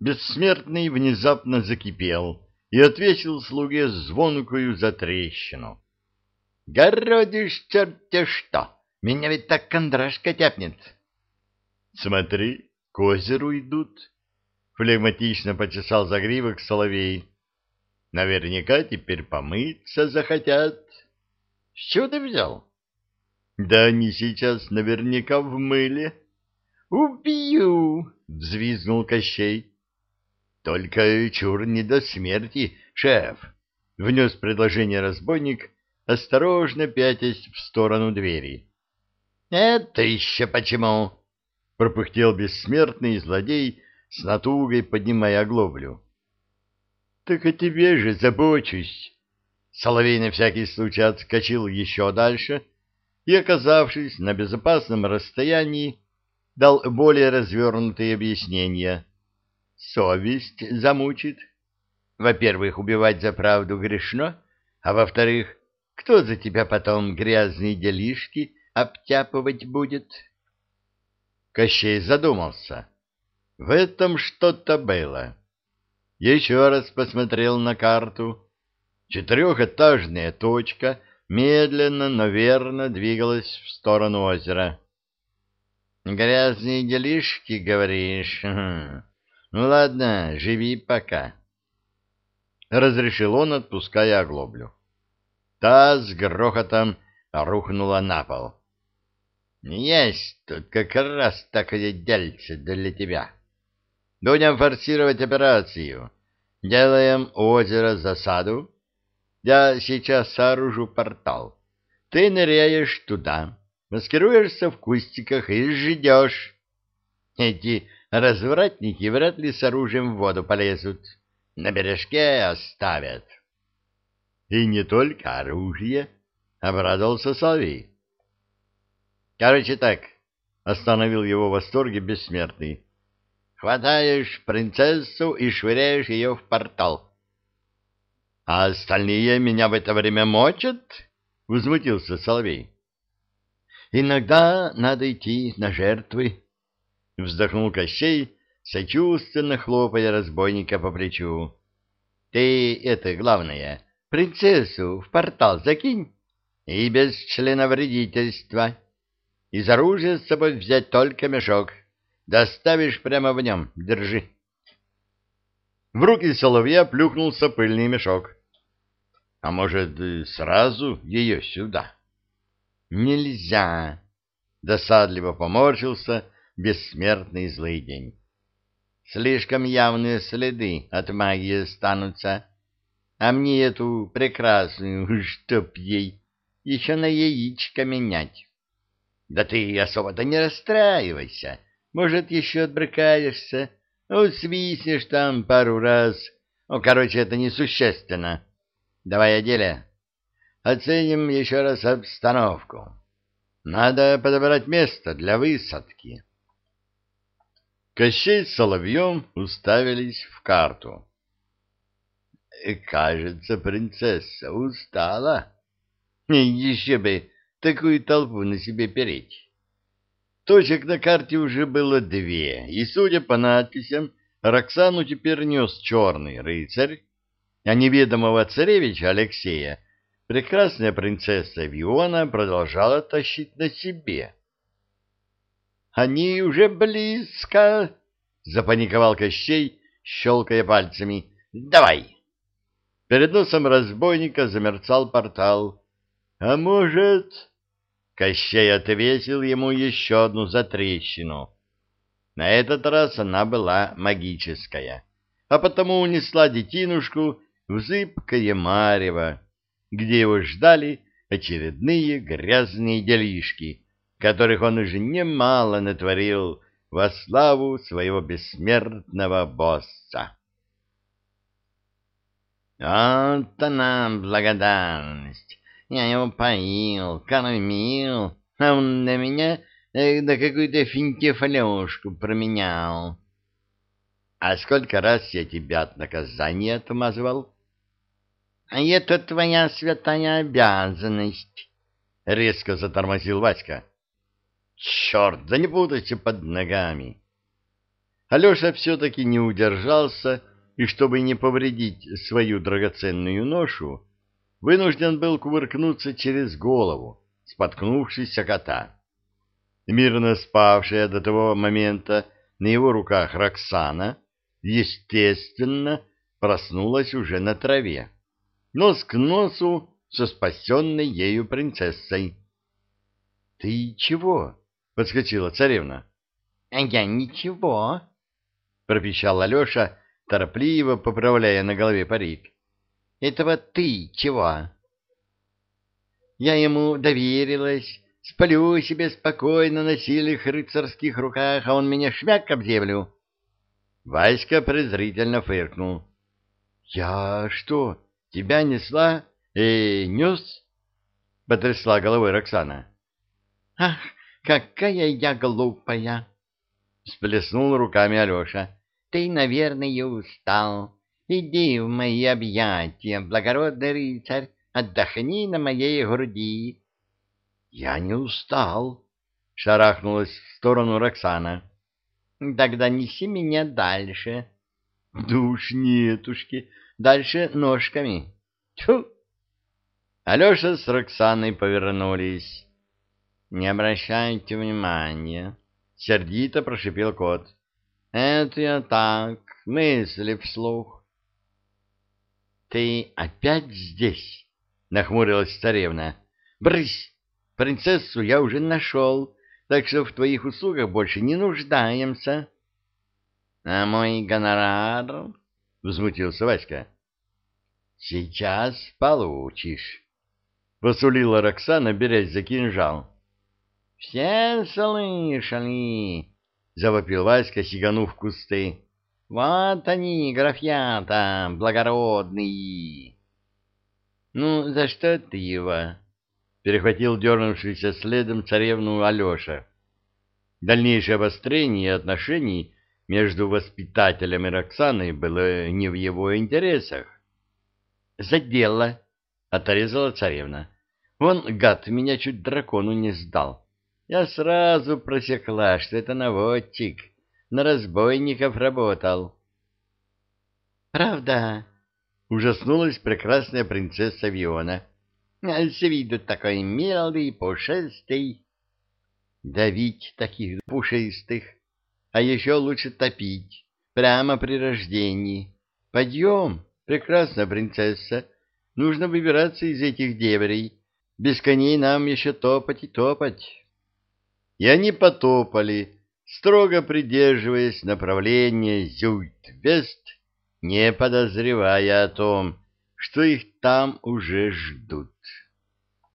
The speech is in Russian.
Бессмертный внезапно закипел и отвесил слуге звонкую затрещину. — Городишь, черт что! Меня ведь так кондрашка тяпнет. — Смотри, к озеру идут. Флегматично почесал загривок соловей. — Наверняка теперь помыться захотят. — С чего ты взял? — Да они сейчас наверняка в мыле. — Убью! — взвизгнул Кощей. — Только чур не до смерти, шеф! — внес предложение разбойник, осторожно пятясь в сторону двери. — Это еще почему? — пропыхтел бессмертный злодей, с натугой поднимая оглоблю. — Так о тебе же забочусь. Соловей на всякий случай отскочил еще дальше и, оказавшись на безопасном расстоянии, дал более развернутые объяснения. Совесть замучит. Во-первых, убивать за правду грешно, а во-вторых, кто за тебя потом грязные делишки обтяпывать будет? Кощей задумался. В этом что-то было. Еще раз посмотрел на карту. Четырехэтажная точка медленно, но верно двигалась в сторону озера. «Грязные делишки, говоришь? Ну ладно, живи пока». Разрешил он, отпуская оглоблю. Та с грохотом рухнула на пол. «Есть тут как раз такое дельце для тебя. Будем форсировать операцию. Делаем у озера засаду. Я сейчас сооружу портал. Ты ныряешь туда, маскируешься в кустиках и ждешь. Эти развратники вряд ли с оружием в воду полезут. На бережке оставят». И не только оружие, — обрадовался Соловей. Короче так, — остановил его в восторге бессмертный. Хватаешь принцессу и швыряешь ее в портал. — А остальные меня в это время мочат? — возмутился Соловей. — Иногда надо идти на жертвы, — вздохнул Кощей, сочувственно хлопая разбойника по плечу. — Ты это главное Принцессу в портал закинь и без членовредительства. Из оружия с собой взять только мешок. Доставишь прямо в нем. Держи. В руки соловья плюхнулся пыльный мешок. А может, сразу ее сюда? Нельзя. Досадливо поморщился бессмертный злый день. Слишком явные следы от магии останутся а мне эту прекрасную, чтоб ей, еще на яичко менять. Да ты особо-то не расстраивайся, может, еще отбрыкаешься, ну, свистнешь там пару раз. Ну, короче, это несущественно. Давай о. Оценим еще раз обстановку. Надо подобрать место для высадки. Кощей с Соловьем уставились в карту. Кажется, принцесса устала. Еще бы такую толпу на себе переть. Точек на карте уже было две, и, судя по надписям, Роксану теперь нес черный рыцарь, а неведомого царевича Алексея прекрасная принцесса Виона продолжала тащить на себе. «Они уже близко!» — запаниковал Кощей, щелкая пальцами. «Давай!» Перед носом разбойника замерцал портал. «А может...» Кощей отвесил ему еще одну затрещину. На этот раз она была магическая, а потому унесла детинушку в зыбкое марево, где его ждали очередные грязные делишки, которых он уже немало натворил во славу своего бессмертного босса. Вот она благодарность. Я его поил, кормил, а он на меня э, да какую-то финтифлюшку променял. А сколько раз я тебя от наказания отмазывал? А это твоя святая обязанность, — резко затормозил Васька. Черт, да не путайся под ногами. Алеша все-таки не удержался и, чтобы не повредить свою драгоценную ношу, вынужден был кувыркнуться через голову, споткнувшись о кота. Мирно спавшая до того момента на его руках Роксана, естественно, проснулась уже на траве, нос к носу со спасенной ею принцессой. — Ты чего? — подскочила царевна. — А я ничего, — пропищал Алеша, торопливо поправляя на голове парик. — Этого ты чего? Я ему доверилась, сплю себе спокойно на сильных рыцарских руках, а он меня шмяк об землю. Васька презрительно фыркнул. — Я что, тебя несла? Э, нес? — потрясла головой Роксана. — Ах, какая я глупая! — сплеснул руками Алеша. — Ты, наверное, устал. Иди в мои объятия, благородный рыцарь, отдохни на моей груди. — Я не устал, — шарахнулась в сторону Роксана. — Тогда неси меня дальше. — Да уж нетушки, дальше ножками. Тьфу! Алеша с Роксаной повернулись. — Не обращайте внимания, — сердито прошипел кот. — Это я так, мысли вслух. — Ты опять здесь? — нахмурилась царевна. — Брысь! Принцессу я уже нашел, так что в твоих услугах больше не нуждаемся. — А мой гонорар? — взмутился Васька. — Сейчас получишь, — посулила Роксана, берясь за кинжал. — Все слышали, — завопил Васька, сиганув в кусты. — Вот они, графьята, благородные. — Ну, за что ты его? — перехватил дернувшийся следом царевну Алеша. Дальнейшее обострение отношений между воспитателем и Роксаной было не в его интересах. — За дело! — отрезала царевна. — Вон, гад, меня чуть дракону не сдал. Я сразу просекла, что это наводчик, на разбойников работал. — Правда? Ужаснулась прекрасная принцесса Виона. С виду такой милый, пушистый. Давить таких пушистых, а еще лучше топить, прямо при рождении. Подъем, прекрасная принцесса, нужно выбираться из этих дебрей. Без коней нам еще топать и топать. И они потопали, строго придерживаясь направления Зюйт-Вест, не подозревая о том, что их там уже ждут.